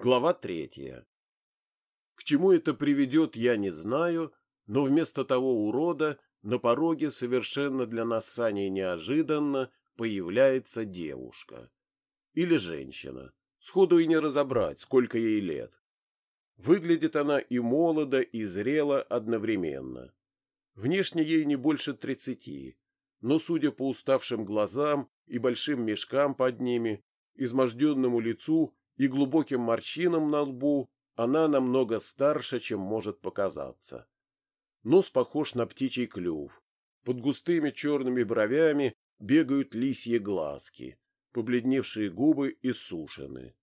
Глава третья. К чему это приведет, я не знаю, но вместо того урода на пороге совершенно для нас с Аней неожиданно появляется девушка. Или женщина. Сходу и не разобрать, сколько ей лет. Выглядит она и молодо, и зрело одновременно. Внешне ей не больше тридцати, но, судя по уставшим глазам и большим мешкам под ними, изможденному лицу и глубоким морщинам на лбу она намного старше, чем может показаться. Нос похож на птичий клюв. Под густыми черными бровями бегают лисьи глазки, побледневшие губы иссушены.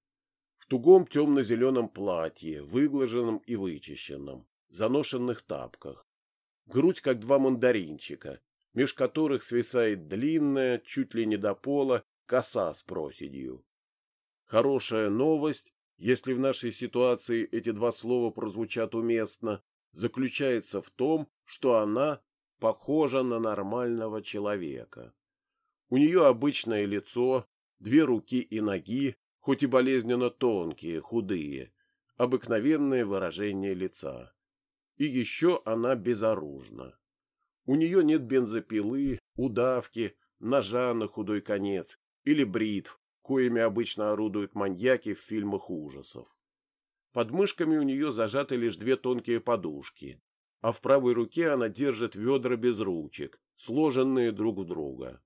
В тугом темно-зеленом платье, выглаженном и вычищенном, заношенных тапках. Грудь, как два мандаринчика, меж которых свисает длинная, чуть ли не до пола, коса с проседью. Хорошая новость, если в нашей ситуации эти два слова прозвучат уместно, заключается в том, что она похожа на нормального человека. У нее обычное лицо, две руки и ноги, хоть и болезненно тонкие, худые, обыкновенное выражение лица. И еще она безоружна. У нее нет бензопилы, удавки, ножа на худой конец или бритв, коими обычно орудуют маньяки в фильмах ужасов. Под мышками у нее зажаты лишь две тонкие подушки, а в правой руке она держит ведра без ручек, сложенные друг в друга.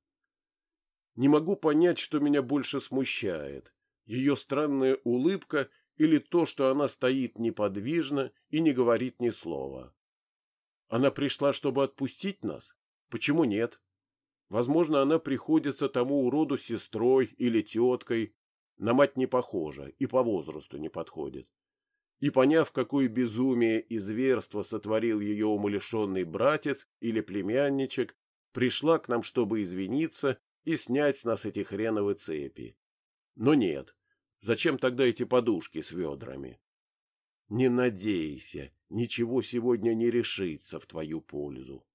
Не могу понять, что меня больше смущает. Ее странная улыбка или то, что она стоит неподвижно и не говорит ни слова. Она пришла, чтобы отпустить нас? Почему нет? Возможно, она приходится тому уроду сестрой или теткой. На мать не похожа и по возрасту не подходит. И поняв, какое безумие и зверство сотворил ее умалишенный братец или племянничек, пришла к нам, чтобы извиниться и снять с нас эти хреновые цепи. Но нет. Зачем тогда эти подушки с ведрами? Не надейся, ничего сегодня не решится в твою пользу.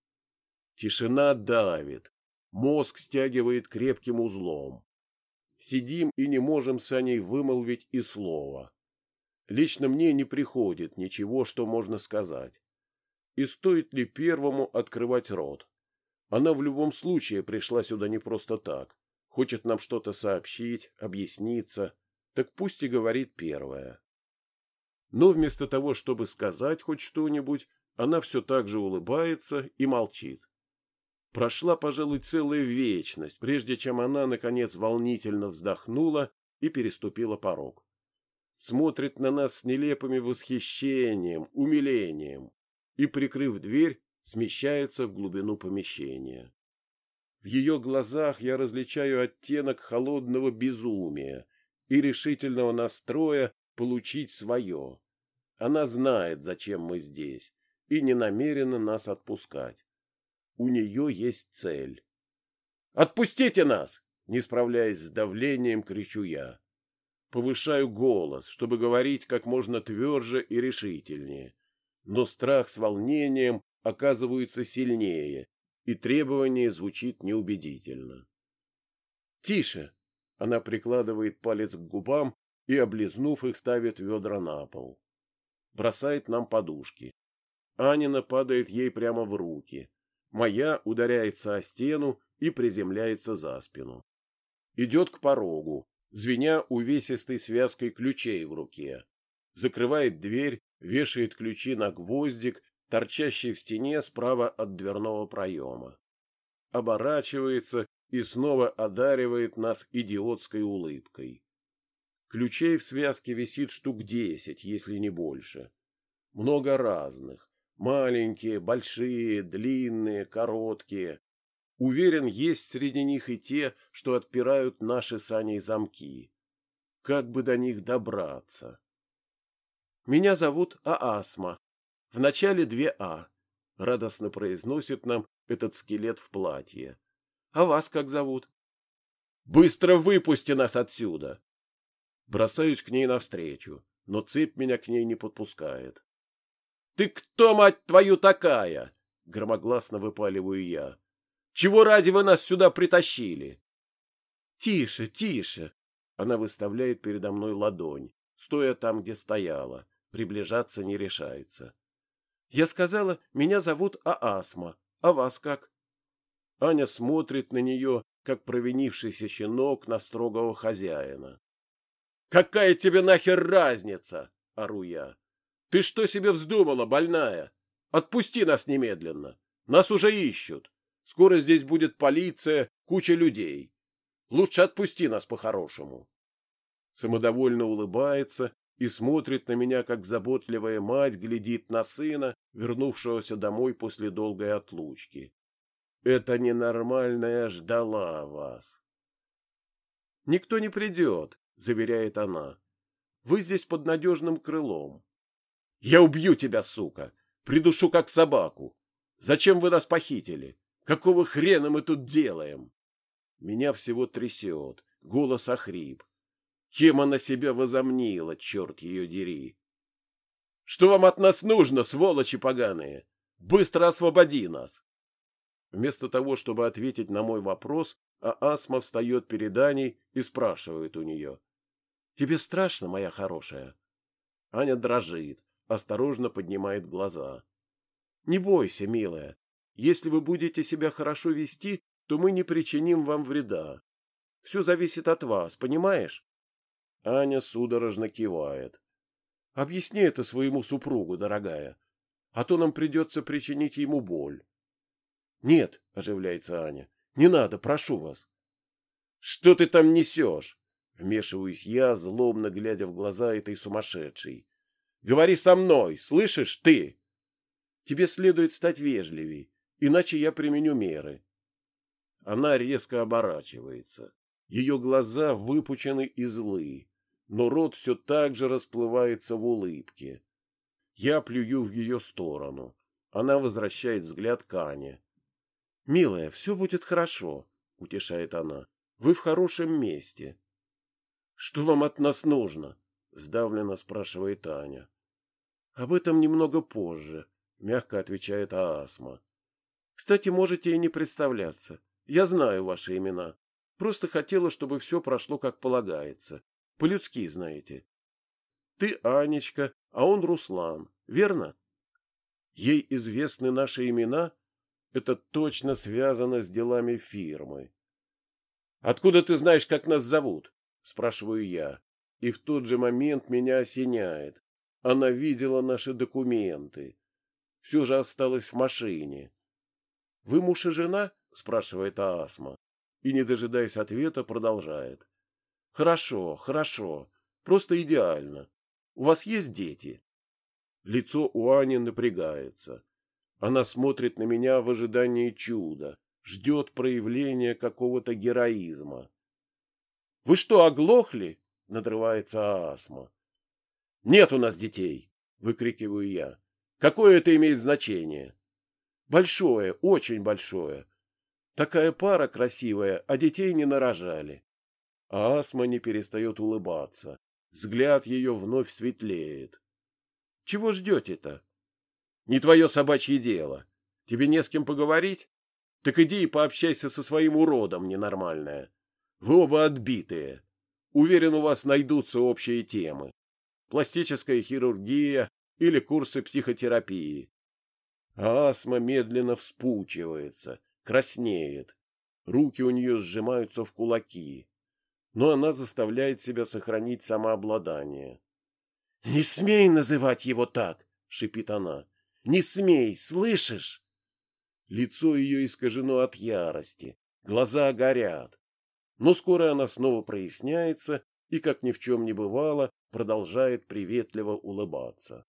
Тишина давит, Мозг стягивает крепким узлом. Сидим и не можем с Аней вымолвить и слова. Лично мне не приходит ничего, что можно сказать. И стоит ли первому открывать рот? Она в любом случае пришла сюда не просто так. Хочет нам что-то сообщить, объясниться. Так пусть и говорит первая. Но вместо того, чтобы сказать хоть что-нибудь, она все так же улыбается и молчит. Прошла, пожалуй, целая вечность, прежде чем она, наконец, волнительно вздохнула и переступила порог. Смотрит на нас с нелепым восхищением, умилением и, прикрыв дверь, смещается в глубину помещения. В ее глазах я различаю оттенок холодного безумия и решительного настроя получить свое. Она знает, зачем мы здесь, и не намерена нас отпускать. У нее есть цель. «Отпустите нас!» Не справляясь с давлением, кричу я. Повышаю голос, чтобы говорить как можно тверже и решительнее. Но страх с волнением оказываются сильнее, и требование звучит неубедительно. «Тише!» Она прикладывает палец к губам и, облизнув их, ставит ведра на пол. Бросает нам подушки. Анина падает ей прямо в руки. Моя ударяется о стену и приземляется за спину. Идет к порогу, звеня увесистой связкой ключей в руке. Закрывает дверь, вешает ключи на гвоздик, торчащий в стене справа от дверного проема. Оборачивается и снова одаривает нас идиотской улыбкой. Ключей в связке висит штук десять, если не больше. Много разных, Маленькие, большие, длинные, короткие. Уверен, есть среди них и те, что отпирают наши сани замки. Как бы до них добраться? Меня зовут Аасма. Начале две А. Радостно произносит нам этот скелет в платье. А вас как зовут? Быстро выпусти нас отсюда! Бросаюсь к ней навстречу, но цепь меня к ней не подпускает. Ты кто, мать твою, такая? Громогласно выпаливаю я. Чего ради вы нас сюда притащили? Тише, тише. Она выставляет передо мной ладонь, стоя там, где стояла. Приближаться не решается. Я сказала, меня зовут Аасма. А вас как? Аня смотрит на нее, как провинившийся щенок на строгого хозяина. «Какая тебе нахер разница?» — ору я. «Ты что себе вздумала, больная? Отпусти нас немедленно. Нас уже ищут. Скоро здесь будет полиция, куча людей. Лучше отпусти нас по-хорошему». Самодовольно улыбается и смотрит на меня, как заботливая мать глядит на сына, вернувшегося домой после долгой отлучки. Это ненормальная ждала вас. Никто не придет, заверяет она. Вы здесь под надежным крылом. Я убью тебя, сука! Придушу как собаку. Зачем вы нас похитили? Какого хрена мы тут делаем? Меня всего трясет, голос охрип. Кем она себя возомнила, черт ее дери? Что вам от нас нужно, сволочи поганые? Быстро освободи нас! Вместо того, чтобы ответить на мой вопрос, Аасма встает перед Аней и спрашивает у нее. — Тебе страшно, моя хорошая? Аня дрожит, осторожно поднимает глаза. — Не бойся, милая. Если вы будете себя хорошо вести, то мы не причиним вам вреда. Все зависит от вас, понимаешь? Аня судорожно кивает. — Объясни это своему супругу, дорогая, а то нам придется причинить ему боль. Нет, оживляется Аня. Не надо, прошу вас. Что ты там несешь? Вмешиваюсь я, злобно глядя в глаза этой сумасшедшей. Говори со мной, слышишь, ты? Тебе следует стать вежливей, иначе я применю меры. Она резко оборачивается. Ее глаза выпучены и злы, но рот все так же расплывается в улыбке. Я плюю в ее сторону. Она возвращает взгляд к Ане. — Милая, все будет хорошо, — утешает она. — Вы в хорошем месте. — Что вам от нас нужно? — сдавленно спрашивает Аня. — Об этом немного позже, — мягко отвечает Аасма. — Кстати, можете и не представляться. Я знаю ваши имена. Просто хотела, чтобы все прошло как полагается. По-людски, знаете. Ты Анечка, а он Руслан, верно? Ей известны наши имена — это точно связано с делами фирмы. «Откуда ты знаешь, как нас зовут?» – спрашиваю я. И в тот же момент меня осеняет. Она видела наши документы. Все же осталось в машине. «Вы муж и жена?» – спрашивает Аасма. И, не дожидаясь ответа, продолжает. «Хорошо, хорошо. Просто идеально. У вас есть дети?» Лицо у Ани напрягается. Она смотрит на меня в ожидании чуда, ждет проявления какого-то героизма. — Вы что, оглохли? — надрывается Асма. — Нет у нас детей! — выкрикиваю я. — Какое это имеет значение? — Большое, очень большое. Такая пара красивая, а детей не нарожали. А Асма не перестает улыбаться. Взгляд ее вновь светлеет. — Чего ждете-то? Не твое собачье дело. Тебе не с кем поговорить? Так иди и пообщайся со своим уродом, ненормальная. Вы оба отбитые. Уверен, у вас найдутся общие темы. Пластическая хирургия или курсы психотерапии. Асма медленно вспучивается, краснеет. Руки у нее сжимаются в кулаки. Но она заставляет себя сохранить самообладание. — Не смей называть его так! — шипит она. Не смей, слышишь? Лицо ее искажено от ярости, глаза горят. Но скоро она снова проясняется и, как ни в чем не бывало, продолжает приветливо улыбаться.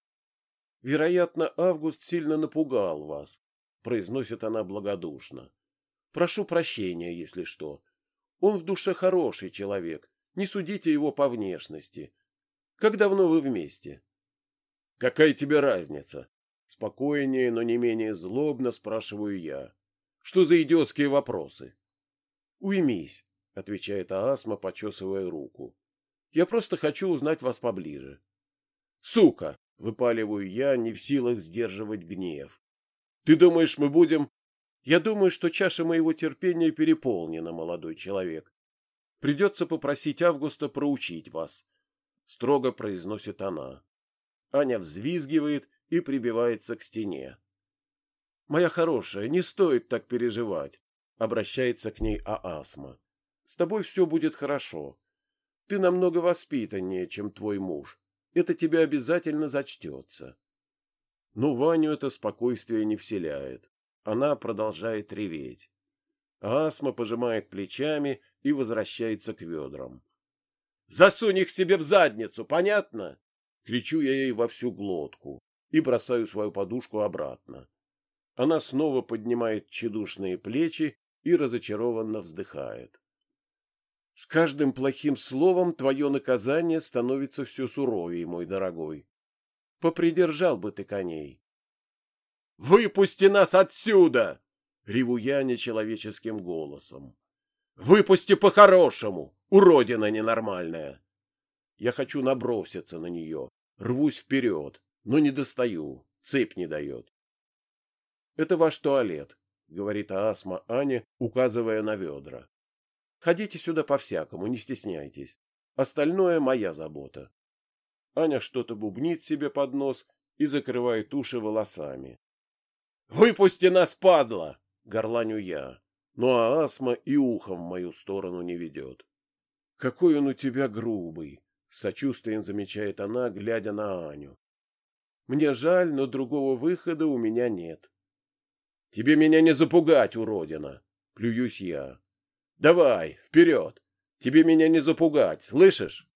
«Вероятно, Август сильно напугал вас», — произносит она благодушно. «Прошу прощения, если что. Он в душе хороший человек, не судите его по внешности. Как давно вы вместе?» «Какая тебе разница?» Спокойнее, но не менее злобно спрашиваю я. Что за идиотские вопросы? Уймись, отвечает Аасма, почесывая руку. Я просто хочу узнать вас поближе. Сука, выпаливаю я, не в силах сдерживать гнев. Ты думаешь, мы будем... Я думаю, что чаша моего терпения переполнена, молодой человек. Придется попросить Августа проучить вас. — строго произносит она. Аня взвизгивает и прибивается к стене. «Моя хорошая, не стоит так переживать», — обращается к ней Аасма. «С тобой все будет хорошо. Ты намного воспитаннее, чем твой муж. Это тебе обязательно зачтется». Но Ваню это спокойствие не вселяет. Она продолжает реветь. Асма пожимает плечами и возвращается к ведрам. «Засунь их себе в задницу, понятно?» Кричу я ей во всю глотку и бросаю свою подушку обратно. Она снова поднимает чедушные плечи и разочарованно вздыхает. С каждым плохим словом твое наказание становится все суровее, мой дорогой. Попридержал бы ты коней. «Выпусти нас отсюда!» — реву я нечеловеческим голосом. «Выпусти по-хорошему, уродина ненормальная!» Я хочу наброситься на нее, рвусь вперед, но не достаю, цепь не дает. «Это ваш туалет», — говорит Асма Аня, указывая на ведра. «Ходите сюда по-всякому, не стесняйтесь. Остальное моя забота». Аня что-то бубнит себе под нос и закрывает уши волосами. «Выпусти нас, падла!» — горланю я. Ну а астма и ухом в мою сторону не ведет. «Какой он у тебя грубый!» — сочувствием замечает она, глядя на Аню. «Мне жаль, но другого выхода у меня нет». «Тебе меня не запугать, уродина!» — плююсь я. «Давай, вперед! Тебе меня не запугать, слышишь?»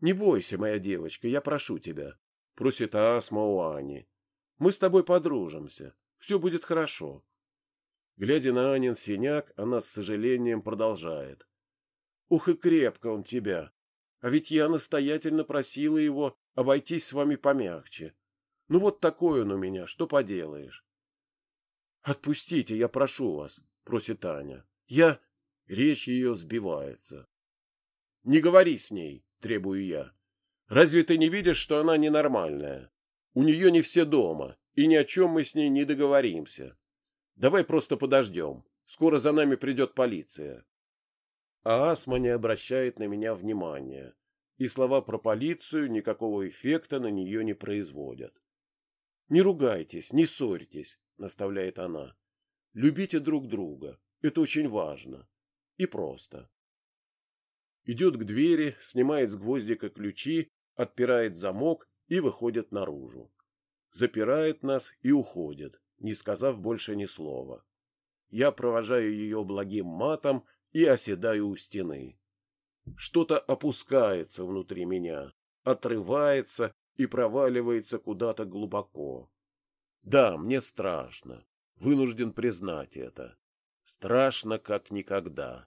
«Не бойся, моя девочка, я прошу тебя», — просит Асма у Ани. Мы с тобой подружимся. Все будет хорошо. Глядя на Анин синяк, она с сожалением продолжает. Ух и крепко он тебя. А ведь я настоятельно просила его обойтись с вами помягче. Ну вот такой он у меня, что поделаешь. Отпустите, я прошу вас, просит Аня. Я... Речь ее сбивается. Не говори с ней, требую я. Разве ты не видишь, что она ненормальная? У нее не все дома, и ни о чем мы с ней не договоримся. Давай просто подождем. Скоро за нами придет полиция. А Асма не обращает на меня внимания, и слова про полицию никакого эффекта на нее не производят. «Не ругайтесь, не ссорьтесь», — наставляет она. «Любите друг друга. Это очень важно. И просто». Идет к двери, снимает с гвоздика ключи, отпирает замок и выходит наружу. Запирает нас и уходит, не сказав больше ни слова. Я провожаю ее благим матом и оседаю у стены. Что-то опускается внутри меня, отрывается и проваливается куда-то глубоко. Да, мне страшно, вынужден признать это. Страшно, как никогда.